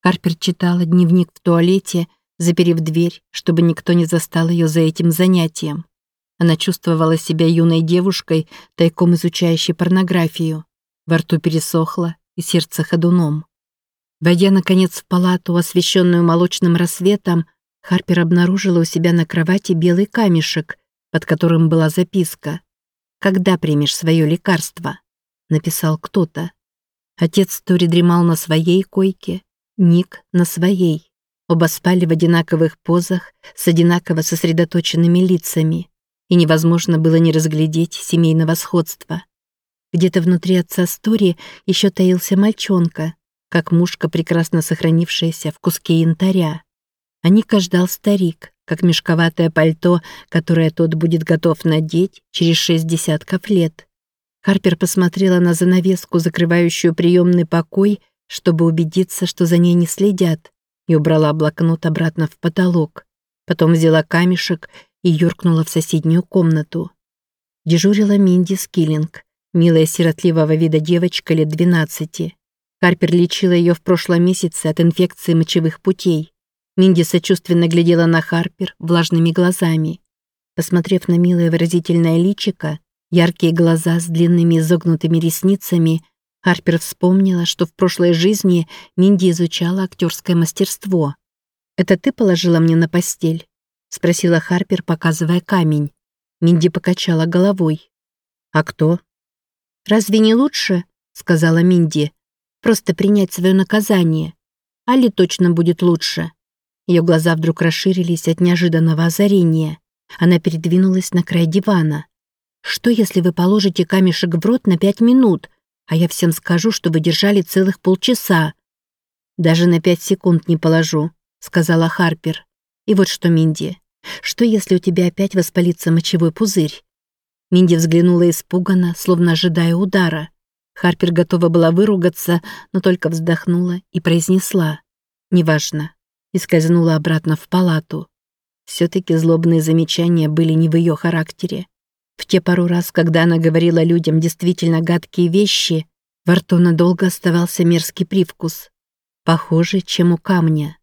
Карпер читала дневник в туалете, заперев дверь, чтобы никто не застал ее за этим занятием. Она чувствовала себя юной девушкой, тайком изучающей порнографию. Во рту пересохло, и сердце ходуном. Войдя, наконец, в палату, освещенную молочным рассветом, Харпер обнаружила у себя на кровати белый камешек, под которым была записка. «Когда примешь свое лекарство?» — написал кто-то. Отец Тори дремал на своей койке, Ник — на своей. Оба спали в одинаковых позах, с одинаково сосредоточенными лицами, и невозможно было не разглядеть семейного сходства. Где-то внутри отца Стори еще таился мальчонка, как мушка, прекрасно сохранившаяся в куске янтаря. А Ника ждал старик, как мешковатое пальто, которое тот будет готов надеть через шесть десятков лет. Харпер посмотрела на занавеску, закрывающую приемный покой, чтобы убедиться, что за ней не следят, и убрала блокнот обратно в потолок. Потом взяла камешек и юркнула в соседнюю комнату. Дежурила Минди Скиллинг, милая сиротливого вида девочка лет 12. Харпер лечила ее в прошлом месяце от инфекции мочевых путей. Минди сочувственно глядела на Харпер влажными глазами. Посмотрев на милое выразительное личико, яркие глаза с длинными изогнутыми ресницами, Харпер вспомнила, что в прошлой жизни Минди изучала актерское мастерство. «Это ты положила мне на постель?» — спросила Харпер, показывая камень. Минди покачала головой. «А кто?» «Разве не лучше?» — сказала Минди. «Просто принять свое наказание. Али точно будет лучше». Ее глаза вдруг расширились от неожиданного озарения. Она передвинулась на край дивана. «Что, если вы положите камешек в рот на пять минут, а я всем скажу, что вы держали целых полчаса?» «Даже на пять секунд не положу», — сказала Харпер. «И вот что, Минди, что, если у тебя опять воспалится мочевой пузырь?» Минди взглянула испуганно, словно ожидая удара. Харпер готова была выругаться, но только вздохнула и произнесла. «Неважно и скользнула обратно в палату. Все-таки злобные замечания были не в ее характере. В те пару раз, когда она говорила людям действительно гадкие вещи, во рту надолго оставался мерзкий привкус, похожий, чем у камня.